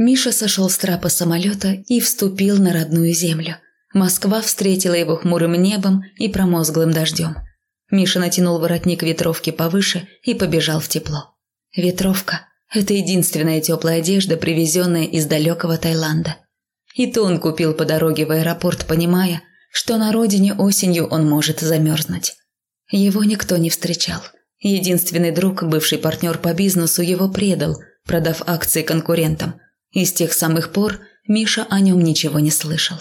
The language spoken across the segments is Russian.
Миша сошел с трапа самолета и вступил на родную землю. Москва встретила его хмурым небом и промозглым дождем. Миша натянул воротник ветровки повыше и побежал в тепло. Ветровка – это единственная теплая одежда, привезенная из далекого Таиланда. И то он купил по дороге в аэропорт, понимая, что на родине осенью он может замерзнуть. Его никто не встречал. Единственный друг, бывший партнер по бизнесу, его предал, продав акции конкурентам – и с тех самых пор Миша о нем ничего не слышал.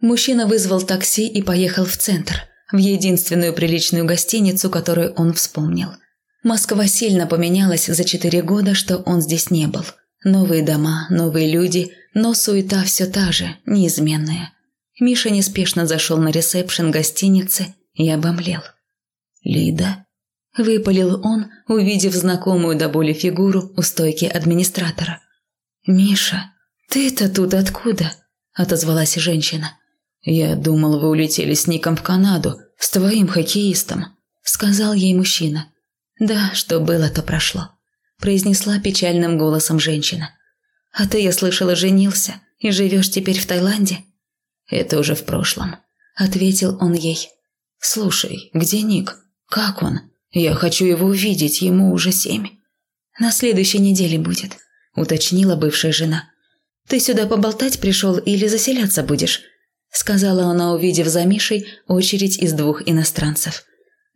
Мужчина вызвал такси и поехал в центр, в единственную приличную гостиницу, которую он вспомнил. Москва сильно поменялась за четыре года, что он здесь не был. Новые дома, новые люди, но суета все та же, неизменная. Миша неспешно зашел на ресепшн гостиницы и обомлел. «Лида?» – выпалил он, увидев знакомую до боли фигуру у стойки администратора – «Миша, ты-то тут откуда?» – отозвалась женщина. «Я думал, вы улетели с Ником в Канаду, с твоим хоккеистом», – сказал ей мужчина. «Да, что было, то прошло», – произнесла печальным голосом женщина. «А ты, я слышала, женился и живешь теперь в Таиланде?» «Это уже в прошлом», – ответил он ей. «Слушай, где Ник? Как он? Я хочу его увидеть, ему уже семь». «На следующей неделе будет. – уточнила бывшая жена. «Ты сюда поболтать пришел или заселяться будешь?» – сказала она, увидев за Мишей очередь из двух иностранцев.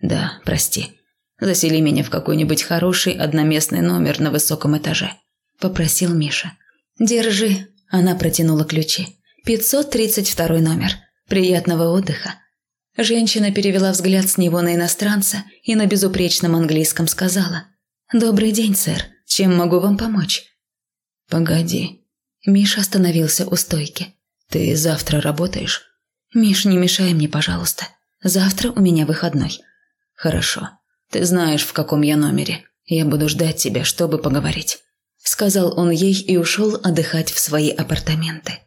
«Да, прости. Засели меня в какой-нибудь хороший одноместный номер на высоком этаже», – попросил Миша. «Держи», – она протянула ключи. «532 номер. Приятного отдыха». Женщина перевела взгляд с него на иностранца и на безупречном английском сказала. «Добрый день, сэр. Чем могу вам помочь?» «Погоди». Миша остановился у стойки. «Ты завтра работаешь?» «Миш, не мешай мне, пожалуйста. Завтра у меня выходной». «Хорошо. Ты знаешь, в каком я номере. Я буду ждать тебя, чтобы поговорить». Сказал он ей и ушел отдыхать в свои апартаменты.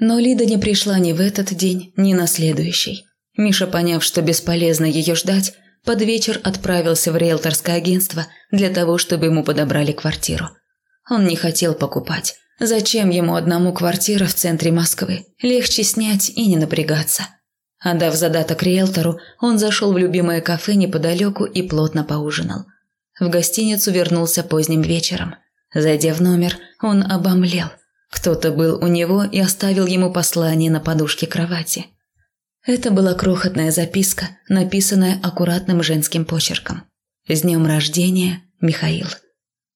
Но Лида не пришла ни в этот день, ни на следующий. Миша, поняв, что бесполезно ее ждать, под вечер отправился в риэлторское агентство для того, чтобы ему подобрали квартиру. Он не хотел покупать. Зачем ему одному квартира в центре Москвы? Легче снять и не напрягаться. Отдав задаток риэлтору, он зашел в любимое кафе неподалеку и плотно поужинал. В гостиницу вернулся поздним вечером. Зайдя в номер, он обомлел. Кто-то был у него и оставил ему послание на подушке кровати. Это была крохотная записка, написанная аккуратным женским почерком. «С днем рождения, Михаил».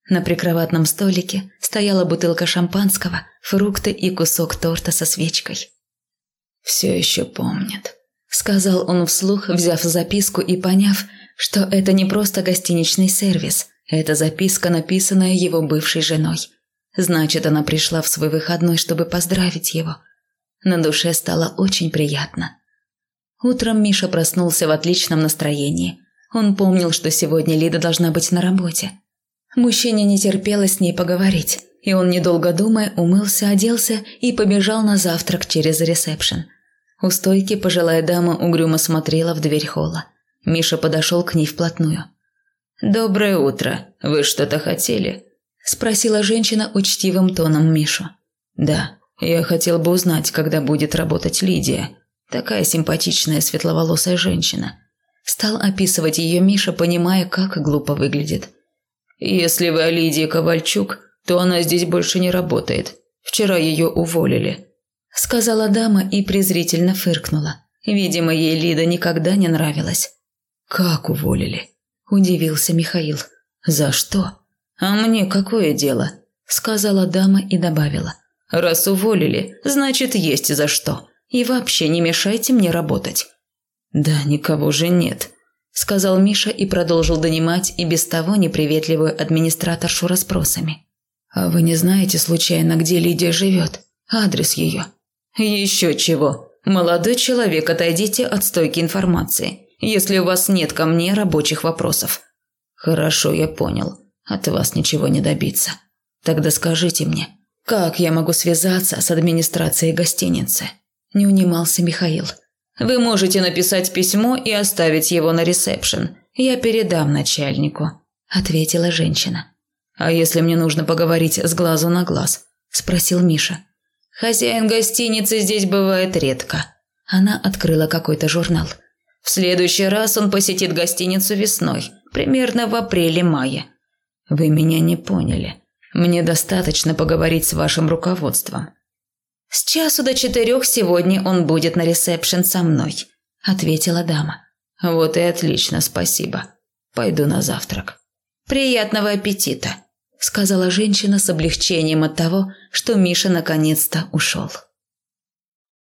На прикроватном столике стояла бутылка шампанского, фрукты и кусок торта со свечкой. «Все еще помнит», – сказал он вслух, взяв записку и поняв, что это не просто гостиничный сервис, это записка, написанная его бывшей женой. Значит, она пришла в свой выходной, чтобы поздравить его. На душе стало очень приятно. Утром Миша проснулся в отличном настроении. Он помнил, что сегодня Лида должна быть на работе. Мужчине не терпелось с ней поговорить, и он, недолго думая, умылся, оделся и побежал на завтрак через ресепшн. У стойки пожилая дама угрюмо смотрела в дверь холла. Миша подошел к ней вплотную. «Доброе утро. Вы что-то хотели?» – спросила женщина учтивым тоном Мишу. «Да, я хотел бы узнать, когда будет работать Лидия. Такая симпатичная светловолосая женщина». Стал описывать ее Миша, понимая, как глупо выглядит – «Если вы о Ковальчук, то она здесь больше не работает. Вчера ее уволили», – сказала дама и презрительно фыркнула. Видимо, ей Лида никогда не нравилась. «Как уволили?» – удивился Михаил. «За что?» «А мне какое дело?» – сказала дама и добавила. «Раз уволили, значит, есть за что. И вообще не мешайте мне работать». «Да никого же нет», – сказал Миша и продолжил донимать и без того неприветливую администраторшу расспросами. «А вы не знаете, случайно, где Лидия живет? Адрес ее?» «Еще чего. Молодой человек, отойдите от стойки информации, если у вас нет ко мне рабочих вопросов». «Хорошо, я понял. От вас ничего не добиться. Тогда скажите мне, как я могу связаться с администрацией гостиницы?» Не унимался Михаил. Вы можете написать письмо и оставить его на ресепшн. Я передам начальнику», – ответила женщина. «А если мне нужно поговорить с глазу на глаз?» – спросил Миша. «Хозяин гостиницы здесь бывает редко». Она открыла какой-то журнал. «В следующий раз он посетит гостиницу весной, примерно в апреле-мае». «Вы меня не поняли. Мне достаточно поговорить с вашим руководством». «С часу до четырех сегодня он будет на ресепшн со мной», – ответила дама. «Вот и отлично, спасибо. Пойду на завтрак». «Приятного аппетита», – сказала женщина с облегчением от того, что Миша наконец-то ушел.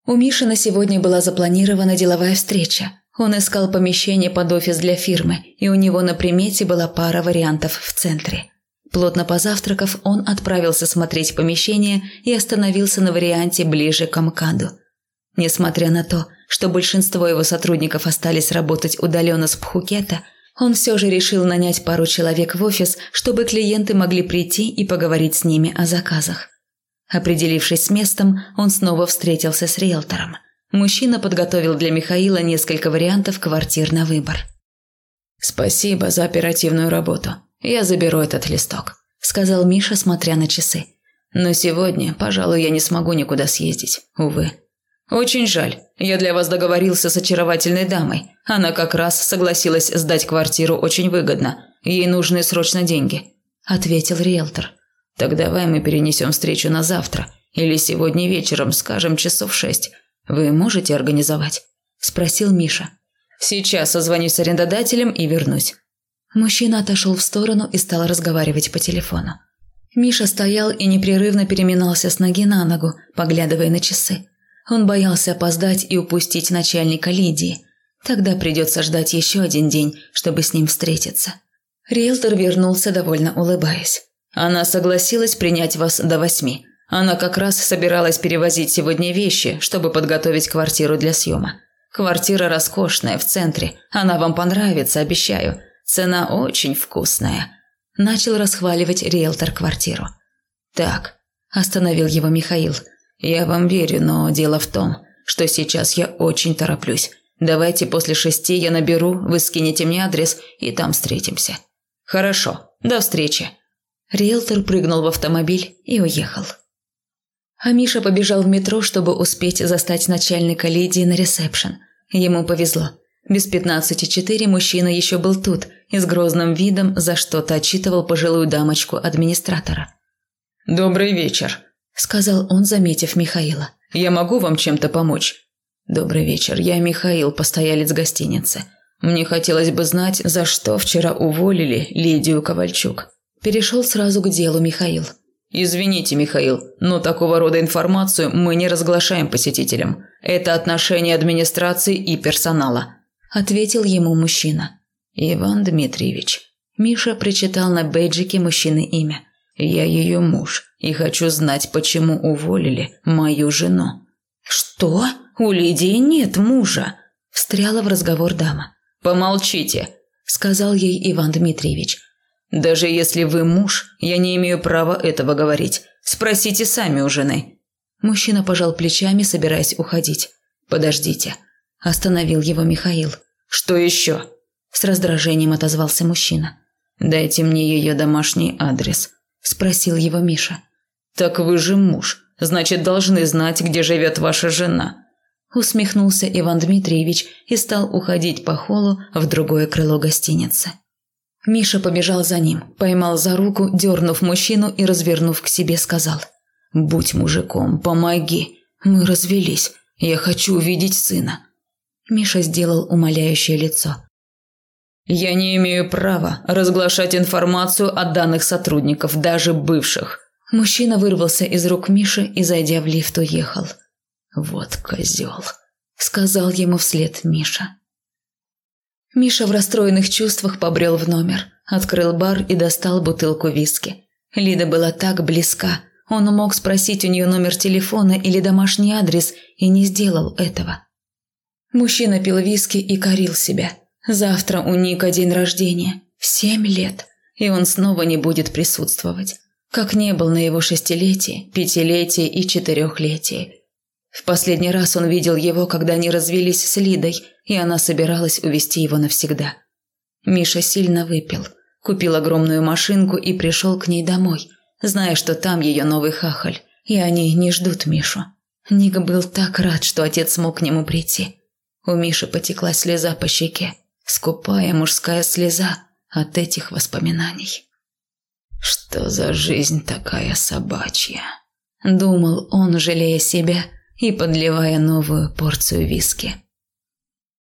У Миши на сегодня была запланирована деловая встреча. Он искал помещение под офис для фирмы, и у него на примете была пара вариантов в центре. Плотно позавтракав, он отправился смотреть помещение и остановился на варианте ближе к Амкаду. Несмотря на то, что большинство его сотрудников остались работать удаленно с Пхукета, он все же решил нанять пару человек в офис, чтобы клиенты могли прийти и поговорить с ними о заказах. Определившись с местом, он снова встретился с риэлтором. Мужчина подготовил для Михаила несколько вариантов квартир на выбор. «Спасибо за оперативную работу», «Я заберу этот листок», – сказал Миша, смотря на часы. «Но сегодня, пожалуй, я не смогу никуда съездить, увы». «Очень жаль. Я для вас договорился с очаровательной дамой. Она как раз согласилась сдать квартиру очень выгодно. Ей нужны срочно деньги», – ответил риэлтор. «Так давай мы перенесем встречу на завтра. Или сегодня вечером, скажем, часов шесть. Вы можете организовать?» – спросил Миша. «Сейчас созвонюсь с арендодателем и вернусь. Мужчина отошел в сторону и стал разговаривать по телефону. Миша стоял и непрерывно переминался с ноги на ногу, поглядывая на часы. Он боялся опоздать и упустить начальника Лидии. Тогда придется ждать еще один день, чтобы с ним встретиться. Риэлтор вернулся, довольно улыбаясь. «Она согласилась принять вас до восьми. Она как раз собиралась перевозить сегодня вещи, чтобы подготовить квартиру для съема. Квартира роскошная, в центре. Она вам понравится, обещаю. Цена очень вкусная. Начал расхваливать риэлтор квартиру. Так, остановил его Михаил. Я вам верю, но дело в том, что сейчас я очень тороплюсь. Давайте после шести я наберу, вы скинете мне адрес, и там встретимся. Хорошо, до встречи. Риэлтор прыгнул в автомобиль и уехал. А Миша побежал в метро, чтобы успеть застать начальника Лидии на ресепшн. Ему повезло. Без пятнадцати четыре мужчина еще был тут и с грозным видом за что-то отчитывал пожилую дамочку-администратора. «Добрый вечер», – сказал он, заметив Михаила. «Я могу вам чем-то помочь?» «Добрый вечер, я Михаил, постоялец гостиницы. Мне хотелось бы знать, за что вчера уволили Лидию Ковальчук». Перешел сразу к делу Михаил. «Извините, Михаил, но такого рода информацию мы не разглашаем посетителям. Это отношение администрации и персонала ответил ему мужчина. Иван Дмитриевич. Миша прочитал на бейджике мужчины имя. Я ее муж и хочу знать, почему уволили мою жену. Что? У Лидии нет мужа, встряла в разговор дама. Помолчите, сказал ей Иван Дмитриевич. Даже если вы муж, я не имею права этого говорить. Спросите сами у жены. Мужчина пожал плечами, собираясь уходить. Подождите, Остановил его Михаил. «Что еще?» С раздражением отозвался мужчина. «Дайте мне ее домашний адрес», – спросил его Миша. «Так вы же муж, значит, должны знать, где живет ваша жена». Усмехнулся Иван Дмитриевич и стал уходить по холлу в другое крыло гостиницы. Миша побежал за ним, поймал за руку, дернув мужчину и, развернув к себе, сказал. «Будь мужиком, помоги. Мы развелись. Я хочу увидеть сына. Миша сделал умоляющее лицо. «Я не имею права разглашать информацию о данных сотрудников, даже бывших». Мужчина вырвался из рук Миши и, зайдя в лифт, уехал. «Вот козел», – сказал ему вслед Миша. Миша в расстроенных чувствах побрел в номер, открыл бар и достал бутылку виски. Лида была так близка. Он мог спросить у нее номер телефона или домашний адрес и не сделал этого. Мужчина пил виски и корил себя. Завтра у Ника день рождения. Семь лет. И он снова не будет присутствовать. Как не был на его шестилетии, пятилетии и четырехлетии. В последний раз он видел его, когда они развелись с Лидой, и она собиралась увести его навсегда. Миша сильно выпил. купил огромную машинку и пришел к ней домой, зная, что там ее новый хахаль, и они не ждут Мишу. Ник был так рад, что отец смог к нему прийти. У Миши потекла слеза по щеке, скупая мужская слеза от этих воспоминаний. «Что за жизнь такая собачья?» Думал он, жалея себя и подливая новую порцию виски.